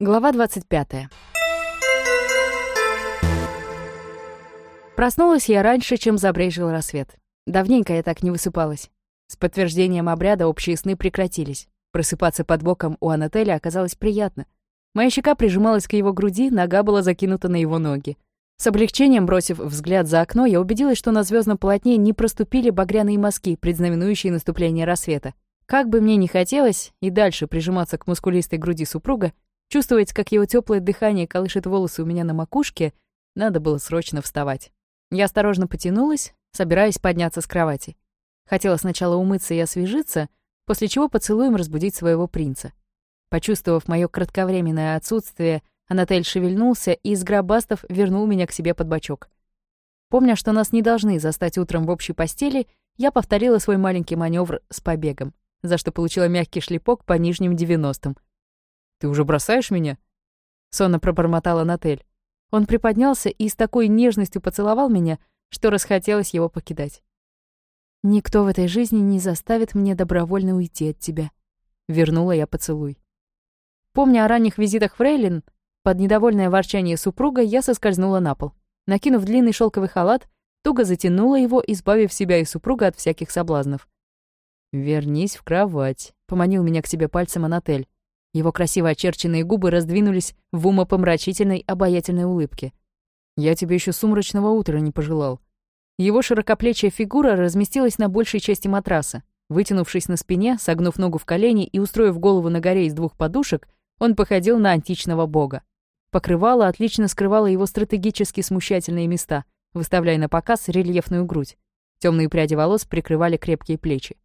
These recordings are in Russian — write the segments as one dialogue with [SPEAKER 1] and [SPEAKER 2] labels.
[SPEAKER 1] Глава 25. Проснулась я раньше, чем забрежил рассвет. Давненько я так не высыпалась. С подтверждением обряда общие сны прекратились. Просыпаться под боком у Анателя оказалось приятно. Моя щека прижималась к его груди, нога была закинута на его ноги. С облегчением бросив взгляд за окно, я убедилась, что на звездном полотне не проступили багряные мазки, предзнаменующие наступление рассвета. Как бы мне ни хотелось и дальше прижиматься к мускулистой груди супруга, Чувствовать, как его теплое дыхание колышет волосы у меня на макушке, надо было срочно вставать. Я осторожно потянулась, собираясь подняться с кровати. Хотела сначала умыться и освежиться, после чего поцелуем разбудить своего принца. Почувствовав мое кратковременное отсутствие, Анатель шевельнулся и из гробастов вернул меня к себе под бочок. Помня, что нас не должны застать утром в общей постели, я повторила свой маленький маневр с побегом, за что получила мягкий шлепок по нижним девяностым — ты уже бросаешь меня?» Сонно пробормотала Натель. Он приподнялся и с такой нежностью поцеловал меня, что расхотелось его покидать. «Никто в этой жизни не заставит мне добровольно уйти от тебя», — вернула я поцелуй. Помня о ранних визитах Фрейлин, под недовольное ворчание супруга я соскользнула на пол. Накинув длинный шелковый халат, туго затянула его, избавив себя и супруга от всяких соблазнов. «Вернись в кровать», — поманил меня к себе пальцем Анатель. Его красиво очерченные губы раздвинулись в умопомрачительной обаятельной улыбке. «Я тебе еще сумрачного утра не пожелал». Его широкоплечья фигура разместилась на большей части матраса. Вытянувшись на спине, согнув ногу в колени и устроив голову на горе из двух подушек, он походил на античного бога. Покрывало отлично скрывало его стратегически смущательные места, выставляя на показ рельефную грудь. Темные пряди волос прикрывали крепкие плечи.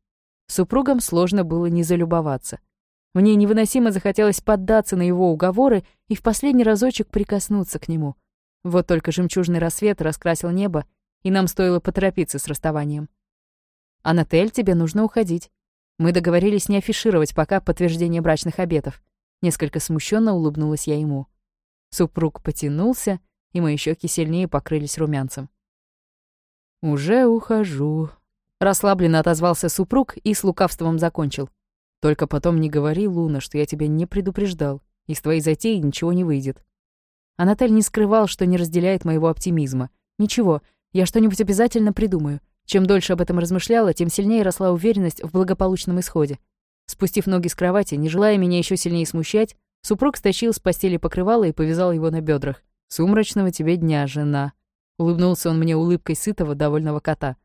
[SPEAKER 1] Супругам сложно было не залюбоваться — мне невыносимо захотелось поддаться на его уговоры и в последний разочек прикоснуться к нему. Вот только жемчужный рассвет раскрасил небо, и нам стоило поторопиться с расставанием. «Анатель, тебе нужно уходить. Мы договорились не афишировать пока подтверждение брачных обетов». Несколько смущенно улыбнулась я ему. Супруг потянулся, и мои щеки сильнее покрылись румянцем. «Уже ухожу», — расслабленно отозвался супруг и с лукавством закончил. Только потом не говори, Луна, что я тебя не предупреждал. Из твоей затеи ничего не выйдет. Анатоль не скрывал, что не разделяет моего оптимизма. Ничего, я что-нибудь обязательно придумаю. Чем дольше об этом размышляла, тем сильнее росла уверенность в благополучном исходе. Спустив ноги с кровати, не желая меня еще сильнее смущать, супруг стащил с постели покрывало и повязал его на бедрах. «Сумрачного тебе дня, жена!» Улыбнулся он мне улыбкой сытого, довольного кота.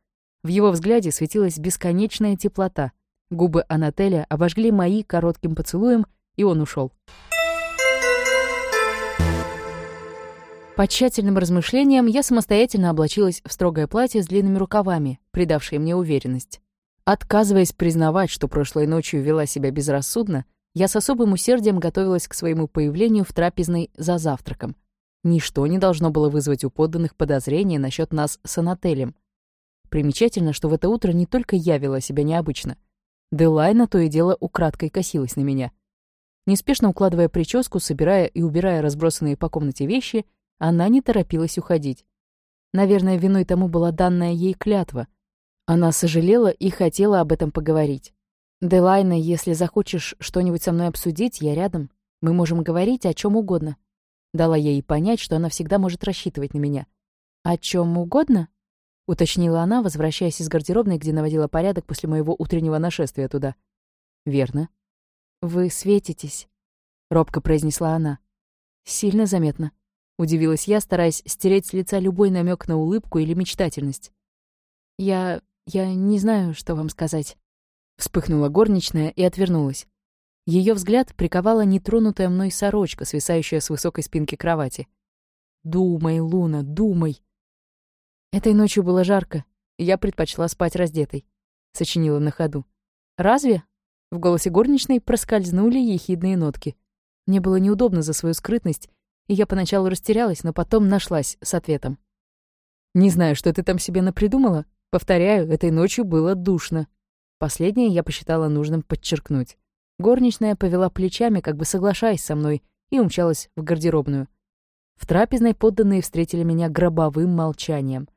[SPEAKER 1] В его взгляде светилась бесконечная теплота. Губы Анателя обожгли мои коротким поцелуем, и он ушел. По тщательным размышлениям я самостоятельно облачилась в строгое платье с длинными рукавами, придавшее мне уверенность. Отказываясь признавать, что прошлой ночью вела себя безрассудно, я с особым усердием готовилась к своему появлению в трапезной за завтраком. Ничто не должно было вызвать у подданных подозрения насчет нас с Анателем. Примечательно, что в это утро не только я вела себя необычно — Делайна то и дело украдкой косилась на меня. Неспешно укладывая прическу, собирая и убирая разбросанные по комнате вещи, она не торопилась уходить. Наверное, виной тому была данная ей клятва. Она сожалела и хотела об этом поговорить. «Делайна, если захочешь что-нибудь со мной обсудить, я рядом. Мы можем говорить о чем угодно». Дала ей понять, что она всегда может рассчитывать на меня. «О чем угодно?» Уточнила она, возвращаясь из гардеробной, где наводила порядок после моего утреннего нашествия туда. «Верно». «Вы светитесь», — робко произнесла она. «Сильно заметно», — удивилась я, стараясь стереть с лица любой намек на улыбку или мечтательность. «Я... я не знаю, что вам сказать». Вспыхнула горничная и отвернулась. Ее взгляд приковала нетронутая мной сорочка, свисающая с высокой спинки кровати. «Думай, Луна, думай!» Этой ночью было жарко, я предпочла спать раздетой. Сочинила на ходу. «Разве?» В голосе горничной проскользнули ехидные нотки. Мне было неудобно за свою скрытность, и я поначалу растерялась, но потом нашлась с ответом. «Не знаю, что ты там себе напридумала. Повторяю, этой ночью было душно». Последнее я посчитала нужным подчеркнуть. Горничная повела плечами, как бы соглашаясь со мной, и умчалась в гардеробную. В трапезной подданные встретили меня гробовым молчанием.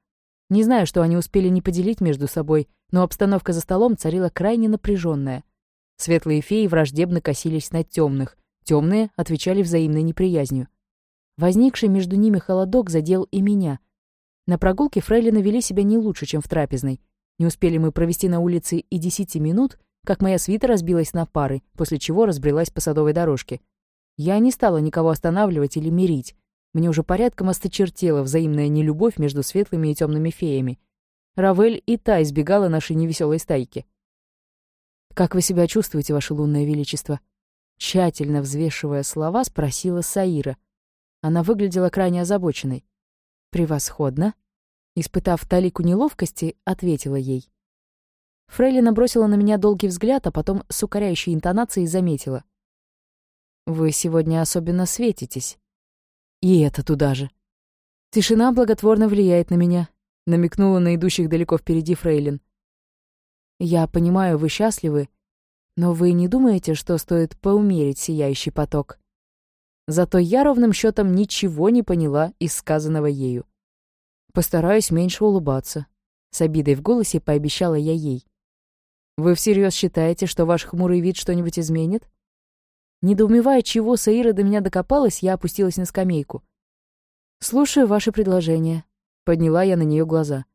[SPEAKER 1] Не знаю, что они успели не поделить между собой, но обстановка за столом царила крайне напряженная. Светлые феи враждебно косились на темных, Темные отвечали взаимной неприязнью. Возникший между ними холодок задел и меня. На прогулке фрейлины вели себя не лучше, чем в трапезной. Не успели мы провести на улице и десяти минут, как моя свита разбилась на пары, после чего разбрелась по садовой дорожке. Я не стала никого останавливать или мирить. Мне уже порядком осточертела взаимная нелюбовь между светлыми и темными феями. Равель и та избегала нашей невеселой стайки. «Как вы себя чувствуете, ваше лунное величество?» Тщательно взвешивая слова, спросила Саира. Она выглядела крайне озабоченной. «Превосходно!» Испытав талику неловкости, ответила ей. Фрейлина бросила на меня долгий взгляд, а потом с укоряющей интонацией заметила. «Вы сегодня особенно светитесь. И это туда же. Тишина благотворно влияет на меня», — намекнула на идущих далеко впереди Фрейлин. «Я понимаю, вы счастливы, но вы не думаете, что стоит поумерить сияющий поток?» Зато я ровным счетом ничего не поняла из сказанного ею. Постараюсь меньше улыбаться. С обидой в голосе пообещала я ей. «Вы всерьез считаете, что ваш хмурый вид что-нибудь изменит?» Недоумевая, чего Саира до меня докопалась, я опустилась на скамейку. «Слушаю ваше предложение», — подняла я на нее глаза.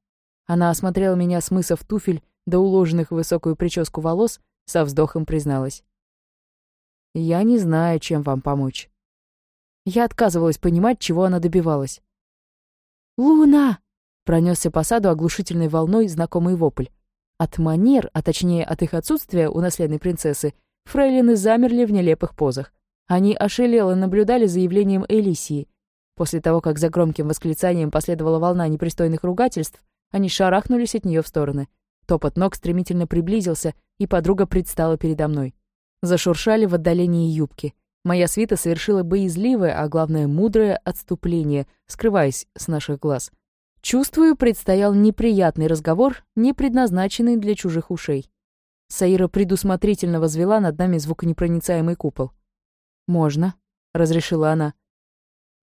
[SPEAKER 1] Она осмотрела меня с мысов туфель до уложенных в высокую прическу волос, со вздохом призналась. «Я не знаю, чем вам помочь». Я отказывалась понимать, чего она добивалась. «Луна!» — пронесся по саду оглушительной волной знакомый вопль. От манер, а точнее от их отсутствия у наследной принцессы, фрейлины замерли в нелепых позах. Они ошалело наблюдали за явлением Элисии. После того, как за громким восклицанием последовала волна непристойных ругательств, они шарахнулись от нее в стороны. Топот ног стремительно приблизился, и подруга предстала передо мной. Зашуршали в отдалении юбки. Моя свита совершила боязливое, а главное, мудрое отступление, скрываясь с наших глаз. Чувствую, предстоял неприятный разговор, не предназначенный для чужих ушей. Саира предусмотрительно возвела над нами звуконепроницаемый купол. «Можно», — разрешила она.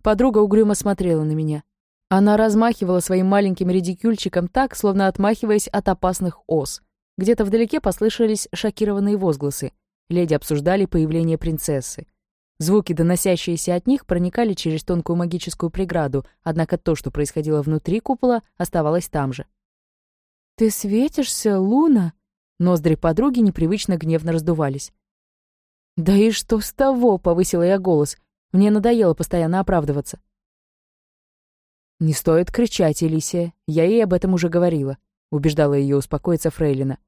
[SPEAKER 1] Подруга угрюмо смотрела на меня. Она размахивала своим маленьким редикюльчиком так, словно отмахиваясь от опасных ос. Где-то вдалеке послышались шокированные возгласы. Леди обсуждали появление принцессы. Звуки, доносящиеся от них, проникали через тонкую магическую преграду, однако то, что происходило внутри купола, оставалось там же. «Ты светишься, Луна?» Ноздри подруги непривычно гневно раздувались. «Да и что с того?» — повысила я голос. Мне надоело постоянно оправдываться. «Не стоит кричать, Элисия. Я ей об этом уже говорила», — убеждала ее успокоиться Фрейлина.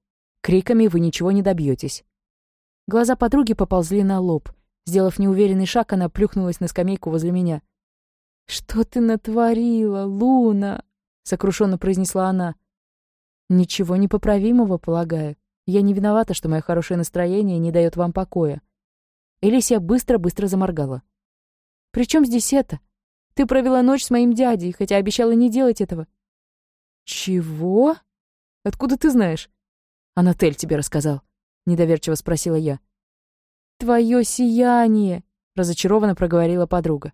[SPEAKER 1] «Криками вы ничего не добьетесь. Глаза подруги поползли на лоб. Сделав неуверенный шаг, она плюхнулась на скамейку возле меня. «Что ты натворила, Луна?» — сокрушенно произнесла она. «Ничего непоправимого, полагаю. Я не виновата, что мое хорошее настроение не дает вам покоя». Элисия быстро-быстро заморгала. «При чем здесь это? Ты провела ночь с моим дядей, хотя обещала не делать этого». «Чего? Откуда ты знаешь?» «Анатель тебе рассказал», — недоверчиво спросила я. «Твое сияние!» — разочарованно проговорила подруга.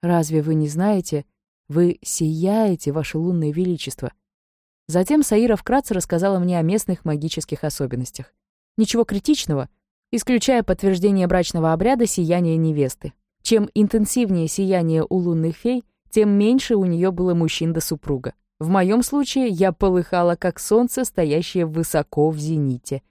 [SPEAKER 1] «Разве вы не знаете? Вы сияете, ваше лунное величество». Затем Саира вкратце рассказала мне о местных магических особенностях. Ничего критичного, исключая подтверждение брачного обряда сияния невесты. Чем интенсивнее сияние у лунных фей, тем меньше у нее было мужчин до супруга. В моем случае я полыхала, как солнце, стоящее высоко в зените.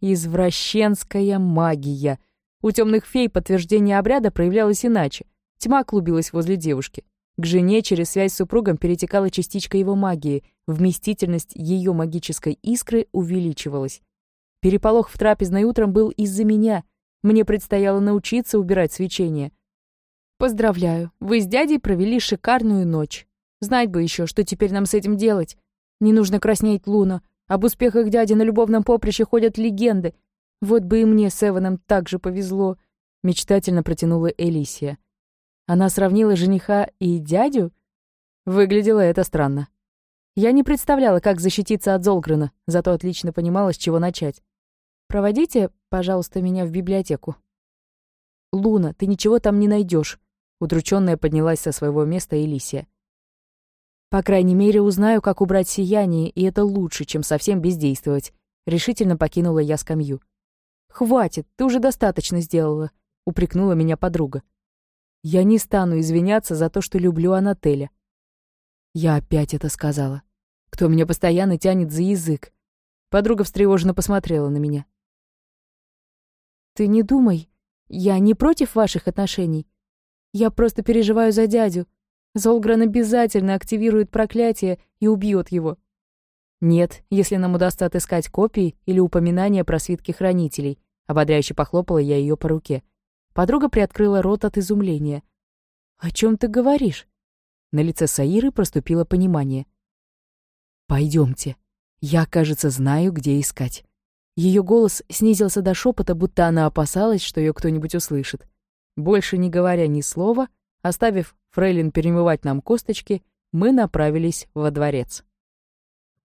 [SPEAKER 1] Извращенская магия. У темных фей подтверждение обряда проявлялось иначе. Тьма клубилась возле девушки. К жене через связь с супругом перетекала частичка его магии, вместительность ее магической искры увеличивалась. Переполох в трапезной утром был из-за меня. Мне предстояло научиться убирать свечение. «Поздравляю, вы с дядей провели шикарную ночь. Знать бы еще, что теперь нам с этим делать. Не нужно краснеть, Луна. Об успехах дяди на любовном поприще ходят легенды. Вот бы и мне с Эваном так же повезло», — мечтательно протянула Элисия. Она сравнила жениха и дядю? Выглядело это странно. Я не представляла, как защититься от Золгрена, зато отлично понимала, с чего начать. «Проводите, пожалуйста, меня в библиотеку». «Луна, ты ничего там не найдешь. Удрученная поднялась со своего места Элисия. «По крайней мере, узнаю, как убрать сияние, и это лучше, чем совсем бездействовать», — решительно покинула я скамью. «Хватит, ты уже достаточно сделала. упрекнула меня подруга. «Я не стану извиняться за то, что люблю Анателя». Я опять это сказала. Кто меня постоянно тянет за язык? Подруга встревоженно посмотрела на меня. «Ты не думай. Я не против ваших отношений. Я просто переживаю за дядю. Золгран обязательно активирует проклятие и убьет его. Нет, если нам удастся отыскать копии или упоминания про свитки хранителей. Ободряюще похлопала я ее по руке. Подруга приоткрыла рот от изумления. «О чем ты говоришь?» На лице Саиры проступило понимание. Пойдемте. Я, кажется, знаю, где искать». Ее голос снизился до шепота, будто она опасалась, что ее кто-нибудь услышит. Больше не говоря ни слова, оставив Фрейлин перемывать нам косточки, мы направились во дворец.